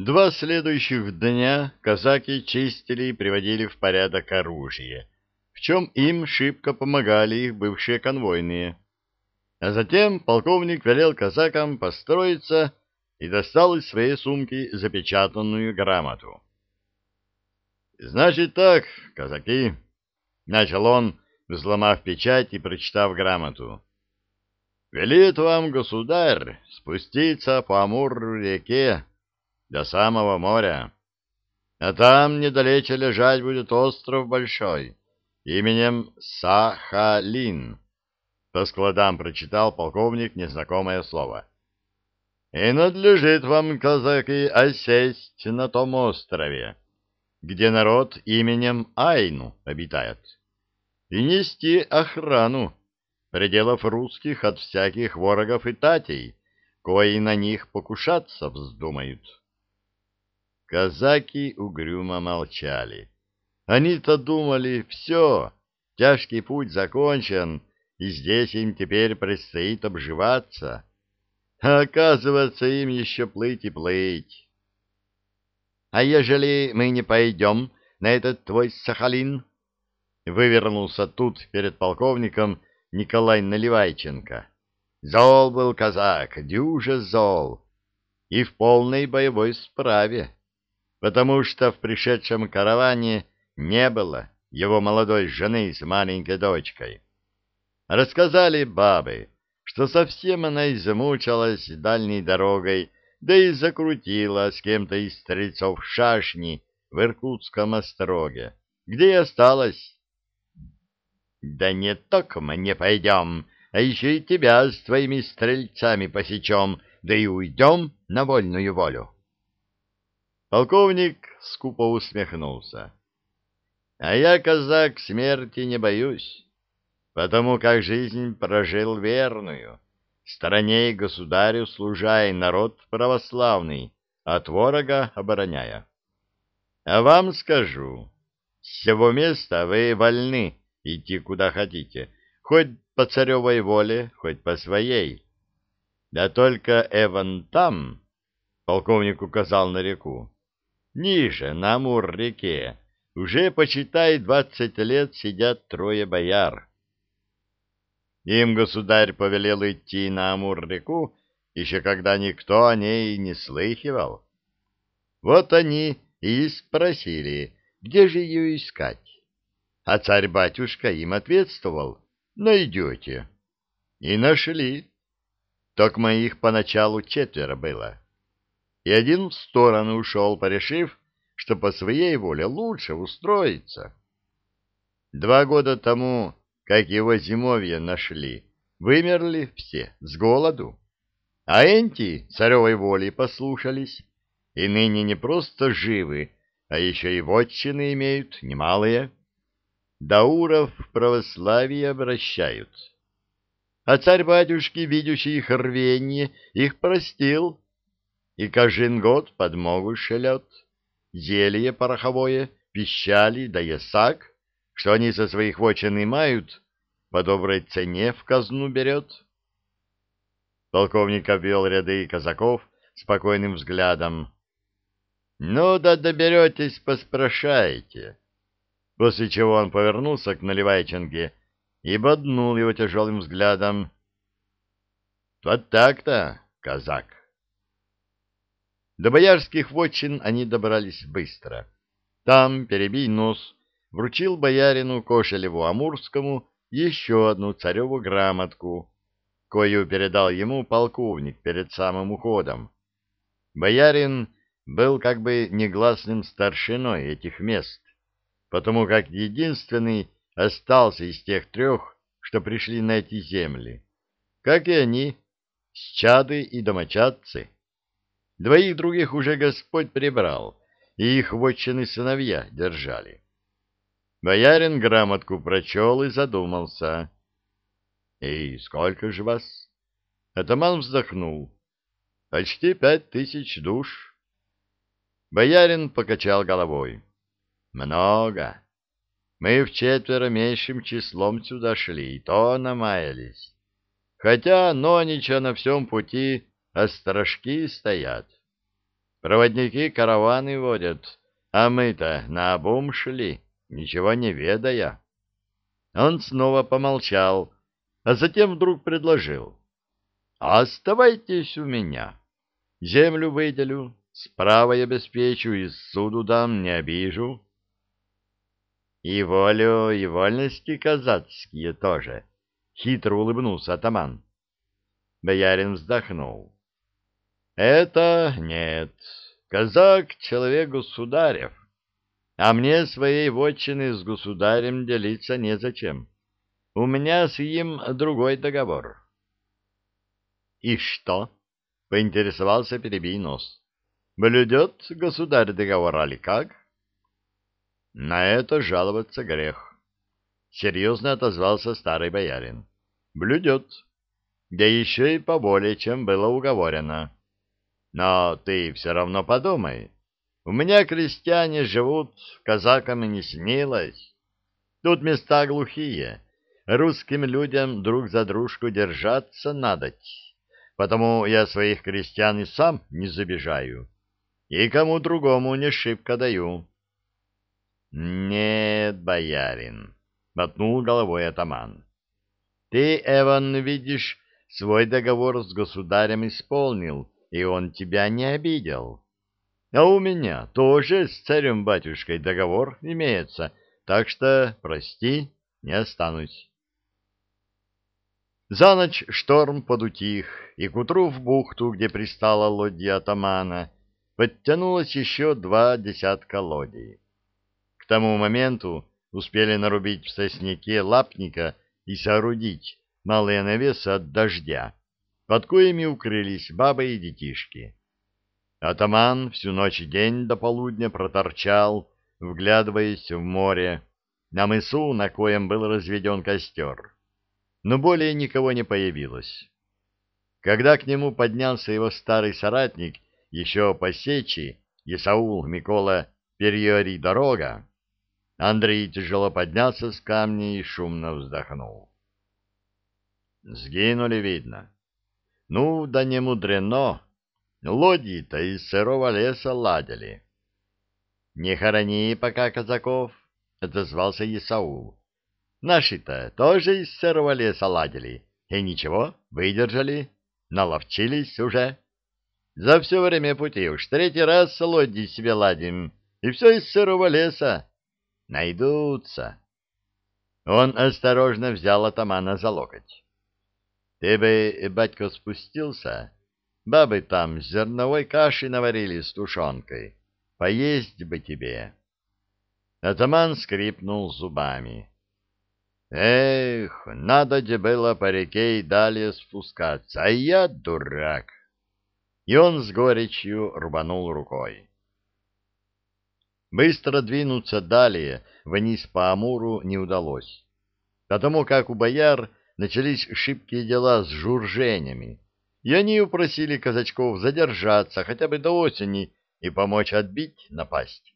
Два следующих дня казаки чистили и приводили в порядок оружие, в чем им шибко помогали их бывшие конвойные. А затем полковник велел казакам построиться и достал из своей сумки запечатанную грамоту. «Значит так, казаки», — начал он, взломав печать и прочитав грамоту. «Велит вам, государь, спуститься по Амур-реке до самого моря. А там недалече лежать будет остров большой, именем Сахалин. По складам прочитал полковник незнакомое слово. И надлежит вам, казаки, осесть на том острове, где народ именем Айну обитает, и нести охрану пределов русских от всяких ворогов и татей, кои на них покушаться вздумают. Казаки угрюмо молчали. Они-то думали, все, тяжкий путь закончен, и здесь им теперь предстоит обживаться. А оказывается, им еще плыть и плыть. — А ежели мы не пойдем на этот твой Сахалин? — вывернулся тут перед полковником Николай Наливайченко. Зол был казак, дюже зол, и в полной боевой справе потому что в пришедшем караване не было его молодой жены с маленькой дочкой. Рассказали бабы, что совсем она измучилась дальней дорогой, да и закрутила с кем-то из стрельцов шашни в Иркутском остроге, где и осталась. «Да не только мы не пойдем, а еще и тебя с твоими стрельцами посечем, да и уйдем на вольную волю». Полковник скупо усмехнулся. А я, казак, смерти не боюсь, потому как жизнь прожил верную, стране и государю служа и народ православный, от ворога обороняя. А вам скажу, с сего места вы вольны идти куда хотите, хоть по царевой воле, хоть по своей. Да только Эван там, полковник указал на реку, Ниже, на Амур-реке, уже, почитай, двадцать лет сидят трое бояр. Им государь повелел идти на Амур-реку, еще когда никто о ней не слыхивал. Вот они и спросили, где же ее искать. А царь-батюшка им ответствовал, найдете. И нашли. Только моих поначалу четверо было и один в сторону ушел, порешив, что по своей воле лучше устроиться. Два года тому, как его зимовье нашли, вымерли все с голоду. А энти царевой воли послушались, и ныне не просто живы, а еще и вотчины имеют немалые. Дауров в православие обращают. А царь-батюшки, видящий их рвенье, их простил, и год подмогу шелет. Зелье пороховое, пищали да ясак, что они со своих вотчин имеют, по доброй цене в казну берет. Полковник обвел ряды казаков спокойным взглядом. — Ну да доберетесь, поспрашайте. После чего он повернулся к Наливайченке и боднул его тяжелым взглядом. — Вот так-то, казак. До боярских вотчин они добрались быстро. Там, перебий нос, вручил боярину Кошелеву-Амурскому еще одну цареву грамотку, кою передал ему полковник перед самым уходом. Боярин был как бы негласным старшиной этих мест, потому как единственный остался из тех трех, что пришли на эти земли, как и они, чады и домочадцы. Двоих других уже Господь прибрал, и их вотчины сыновья держали. Боярин грамотку прочел и задумался. — И сколько же вас? Атаман вздохнул. — Почти пять тысяч душ. Боярин покачал головой. — Много. Мы в четверо меньшим числом сюда шли, и то намаялись. Хотя Нонича на всем пути острожки стоят. Проводники караваны водят, а мы-то на обум шли, ничего не ведая. Он снова помолчал, а затем вдруг предложил. — Оставайтесь у меня. Землю выделю, справа обеспечу и суду дам, не обижу. — И волю, и вольности казацкие тоже, — хитро улыбнулся атаман. Боярин вздохнул. — Это нет. Казак — человек государев. А мне своей вотчины с государем делиться незачем. У меня с ним другой договор. — И что? — поинтересовался перебий нос. — Блюдет государь договор, али как? — На это жаловаться грех. Серьезно отозвался старый боярин. — Блюдет. Да еще и поболее, чем было уговорено. Но ты все равно подумай. У меня крестьяне живут, казакам и не снилось. Тут места глухие. Русским людям друг за дружку держаться надо. Потому я своих крестьян и сам не забежаю. И кому другому не шибко даю. — Нет, боярин, — мотнул головой атаман. — Ты, Эван, видишь, свой договор с государем исполнил, и он тебя не обидел. А у меня тоже с царем-батюшкой договор имеется, так что, прости, не останусь. За ночь шторм подутих, и к утру в бухту, где пристала лодья атамана, подтянулось еще два десятка лодий. К тому моменту успели нарубить в сосняке лапника и соорудить малые навесы от дождя, под коими укрылись бабы и детишки. Атаман всю ночь и день до полудня проторчал, вглядываясь в море, на мысу, на коем был разведен костер. Но более никого не появилось. Когда к нему поднялся его старый соратник, еще по сечи, Исаул Микола Перьори дорога, Андрей тяжело поднялся с камня и шумно вздохнул. Сгинули, видно. Ну, да не мудрено, Лодьи-то из сырого леса ладили. — Не хорони пока казаков, — отозвался Исаул. — Наши-то тоже из сырого леса ладили. И ничего, выдержали, наловчились уже. За все время пути уж третий раз лодьи себе ладим, и все из сырого леса. Найдутся. Он осторожно взял атамана за локоть. — Ты бы, батько, спустился Бабы там зерновой каши наварили с тушенкой. Поесть бы тебе. Атаман скрипнул зубами. Эх, надо же было по реке и далее спускаться, а я дурак. И он с горечью рубанул рукой. Быстро двинуться далее вниз по Амуру не удалось, потому как у бояр начались шибкие дела с журженями, и они упросили казачков задержаться хотя бы до осени и помочь отбить напасть.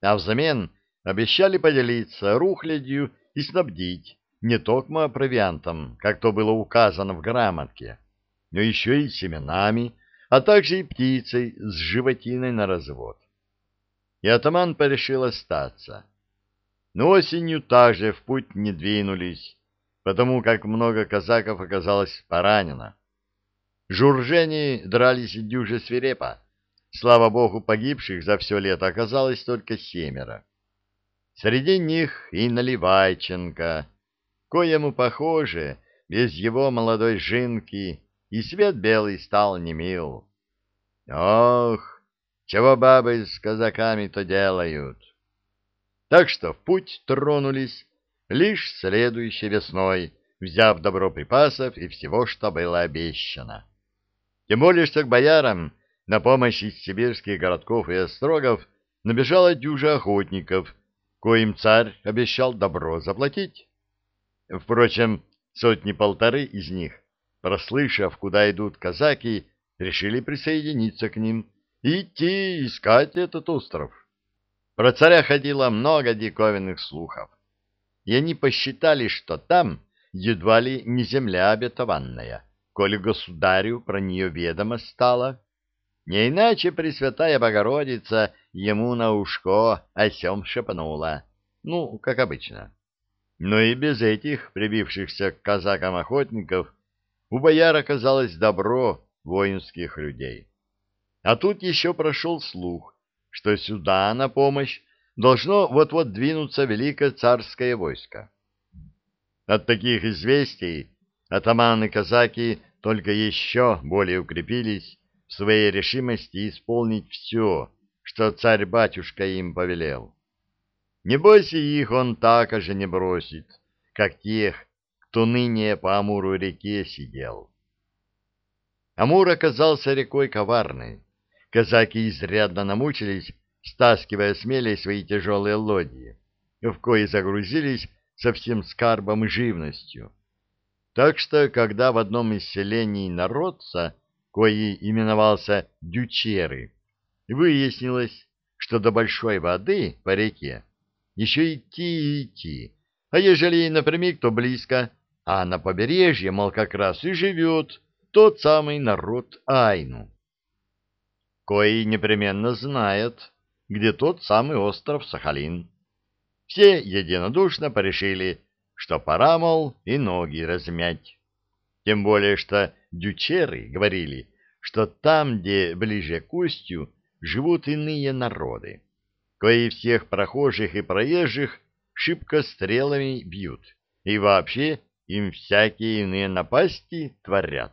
А взамен обещали поделиться рухлядью и снабдить не только провиантом, как то было указано в грамотке, но еще и семенами, а также и птицей с животиной на развод. И атаман порешил остаться. Но осенью также в путь не двинулись, потому как много казаков оказалось поранено. Журжени дрались дюже свирепо. Слава богу, погибших за все лето оказалось только семеро. Среди них и Наливайченко, коему, похоже, без его молодой жинки и свет белый стал немил. Ох, чего бабы с казаками-то делают? Так что в путь тронулись лишь следующей весной, взяв добро припасов и всего, что было обещано. Тем более, что к боярам на помощь из сибирских городков и острогов набежала дюжа охотников, коим царь обещал добро заплатить. Впрочем, сотни-полторы из них, прослышав, куда идут казаки, решили присоединиться к ним и идти искать этот остров. Про царя ходило много диковинных слухов, и они посчитали, что там едва ли не земля обетованная — коли государю про нее ведомо стало. Не иначе Пресвятая Богородица ему на ушко о сем шепнула. Ну, как обычно. Но и без этих прибившихся к казакам охотников у бояр оказалось добро воинских людей. А тут еще прошел слух, что сюда на помощь должно вот-вот двинуться великое царское войско. От таких известий атаманы-казаки только еще более укрепились в своей решимости исполнить все, что царь-батюшка им повелел. Не бойся их он так же не бросит, как тех, кто ныне по Амуру реке сидел. Амур оказался рекой коварной. Казаки изрядно намучились, стаскивая с мелей свои тяжелые лодьи, в кои загрузились со всем скарбом и живностью. Так что, когда в одном из селений народца, кои именовался Дючеры, выяснилось, что до большой воды по реке еще идти и идти, а ежели напрямик, то близко, а на побережье, мол, как раз и живет тот самый народ Айну. Кои непременно знает, где тот самый остров Сахалин. Все единодушно порешили, что пора, мол, и ноги размять. Тем более, что дючеры говорили, что там, где ближе к устью, живут иные народы, кои всех прохожих и проезжих шибко стрелами бьют, и вообще им всякие иные напасти творят.